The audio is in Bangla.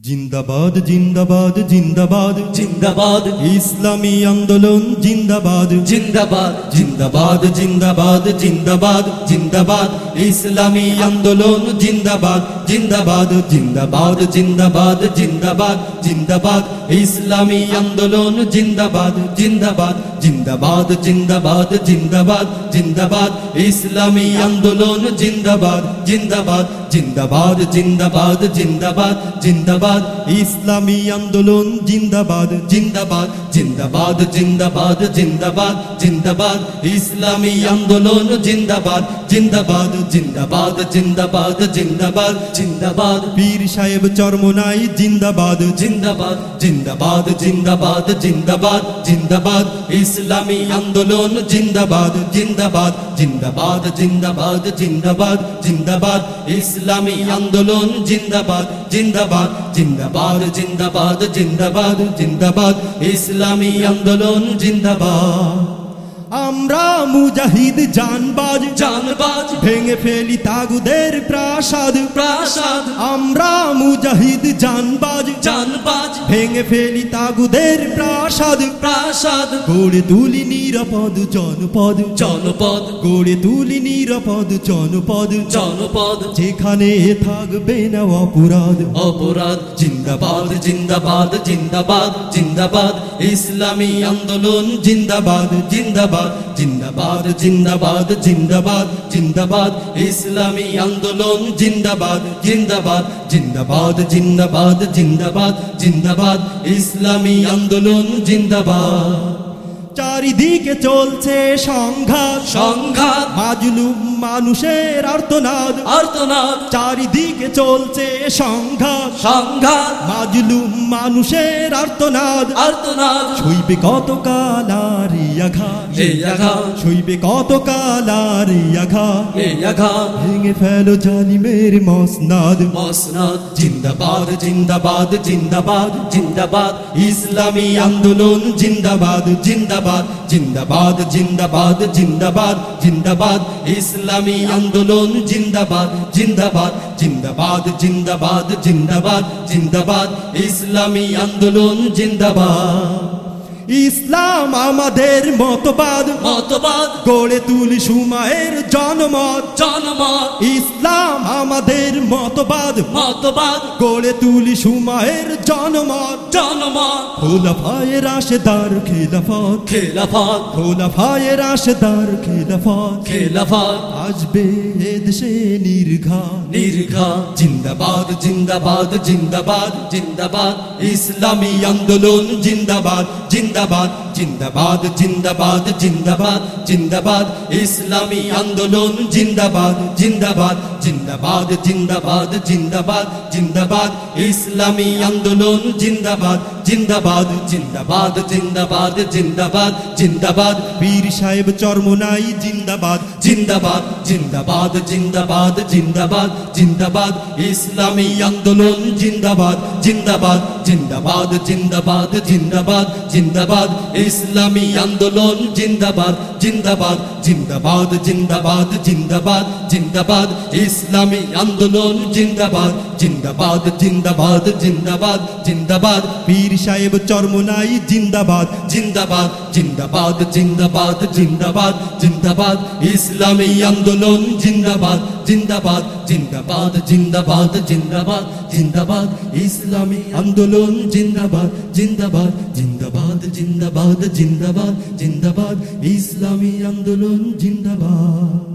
জিন্দাবাদ জিন্দাবাদ জিন্দাবাদ। জিন্দাবাদ। ইসলামী আন্দোলন জিন্দাবাদ। জিন্দাবাদ। জিন্দাবাদ জিন্দাবাদ জিন্দাবাদ জিন্দাবাদ। ইসলামী আন্দোলন জিন্দাবাদ জিন্দাবাদ। জিন্দাবাদ জিন্দাবাদ জিন্দাবাদ জিন্দাবাদ। ইসলামী আন্দোলন জিন্দাবাদ জিন্দাবাদ। জিন্দাবাদ জিন্দাবাদ জিন্দাবাদ জিন্দাবাদ। ইসলামী আন্দোলন জিন্দাবাদ জিন্দাবাদ। জিন্দাবাদ জিন্দাবাদ জিন্দাবাদ জিন্দাবাদ ইসলামী আন্দোলন জিন্দাবাদ জিন্দাবাদ জিন্দাবাদ জিন্দাবাদ জিন্দাবাদ জিন্দাবাদ ইসলামী আন্দোলন জিন্দাবাদ জিন্দাবাদ জিন্দাবাদ জিন্দাবাদ জিন্দাবাদ জিন্দাবাদ পীর সাহেব চরমনাই জিন্দাবাদ জিন্দাবাদ জিন্দাবাদ জিন্দাবাদ জিন্দাবাদ জিন্দাবাদ ইসলামী আন্দোলন জিন্দাবাদ জিন্দাবাদ জিন্দাবাদ জিন্দাবাদ জিন্দাবাদ জিন্দাবাদ ইসলামী আন্দোলন জিন্দাবাদ জিন্দাবাদ জিন্দাবাদ জিন্দাবাদ জিন্দাবাদ জিন্দাবাদ। ইসলামী আন্দোলন জিন্দাবাদ। আমরা মুজাহিদ জানবাজ জানবাজ। ভেঙে ফেলি তাগুদের প্রাসাদ। প্রাসাদ। আমরা মুজাহিদ জানবাজ জানবাজ। ভেঙে ফেলি তাগুদের প্রাসাদ। প্রাসাদ। গড়ে তুলি নিরাপদ জনপদ। জনপদ। গড়ে তুলি নিরাপদ জনপদ। জনপদ। যেখানে থাকবে না অপরাধ। অপরাধ। জিন্দাবাদ জিন্দাবাদ জিন্দাবাদ জিন্দাবাদ। ইসলামী আন্দোলন জিন্দাবাদ জিন্দাবাদ। জিন্দাবাদ জিন্দাবাদ জিন্দাবাদ জিন্দাবাদ ইসলামী আন্দোলন জিন্দাবাদ জিন্দাবাদ জিন্দাবাদ জিন্দাবাদ জিন্দাবাদ জিন্দাবাদ, ইসলামী আন্দোলন জিন্দাবাদ। চারিদিকে চলছে সংঘাত। সংঘাত। মাজলুম মানুষের আর্তনাদ। আর্তনাদ। চারিদিকে চলছে সংঘাত। সংঘাত। মাজলুম মানুষের আর্তনাদ। আর্তনাদ। সইবে কত কালারি আঘাত। সইবে কত কালারি আঘাত। এই আঘাত। ভেঙে ফেলো জালিমের মসনাদ। মসনদ। জিন্দাবাদ জিন্দাবাদ জিন্দাবাদ জিন্দাবাদ। ইসলামী আন্দোলন জিন্দাবাদ জিন্দাবাদ। জিন্দাবাদ জিন্দাবাদ জিন্দাবাদ জিন্দাবাদ। ইসলামী আন্দোলন জিন্দাবাদ জিন্দাবাদ। জিন্দাবাদ জিন্দাবাদ জিন্দাবাদ জিন্দাবাদ। ইসলামী আন্দোলন জিন্দাবাদ। ইসলাম আমাদের মতবাদ। মতবাদ। গড়ে তুলি সুমায়ের জনমত। জনমত। ইসলাম আমাদের মতবাদ। মতবাদ। গড়ে তুলি সুমায়ের জনমত। জনমত। খোলাফায়ে রাশেদার খিলাফত। খেলাফত। খোলাফায়ে রাশেদার খিলাফত। খেলাফত। আসবে এদেশে নির্ঘাত। নির্ঘাত। জিন্দাবাদ জিন্দাবাদ জিন্দাবাদ জিন্দাবাদ। ইসলামী আন্দোলন জিন্দাবাদ জিন্দাবাদ। জিন্দাবাদ জিন্দাবাদ জিন্দাবাদ জিন্দাবাদ জিন্দাবাদ ইসলামী আন্দোলন জিন্দাবাদ জিন্দাবাদ জিন্দাবাদ জিন্দাবাদ জিন্দাবাদ জিন্দাবাদ ইসলামী আন্দোলন জিন্দাবাদ জিন্দাবাদ জিন্দাবাদ জিন্দাবাদ জিন্দাবাদ জিন্দাবাদ বীর সাহেব চরমনাই জিন্দাবাদ জিন্দাবাদ জিন্দাবাদ জিন্দাবাদ জিন্দাবাদ জিন্দাবাদ ইসলামী আন্দোলন জিন্দাবাদ জিন্দাবাদ জিন্দাবাদ জিন্দাবাদ জিন্দাবাদ জিন্দাবাদ ইসলামী আন্দোলন জিন্দাবাদ জিন্দাবাদ জিন্দাবাদ জিন্দাবাদ জিন্দাবাদ জিন্দাবাদ ইসলামী আন্দোলন জিন্দাবাদ জিন্দাবাদ জিন্দাবাদ জিন্দাবাদ জিন্দাবাদ পীর সাহেব চরমনাই জিন্দাবাদ জিন্দাবাদ জিন্দাবাদ জিন্দাবাদ জিন্দাবাদ জিন্দাবাদ ইসলামী আন্দোলন জিন্দাবাদ জিন্দাবাদ জিন্দাবাদ জিন্দাবাদ জিন্দাবাদ জিন্দাবাদ। ইসলামী আন্দোলন জিন্দাবাদ জিন্দাবাদ জিন্দাবাদ জিন্দাবাদ জিন্দাবাদ জিন্দাবাদ। ইসলামী আন্দোলন জিন্দাবাদ।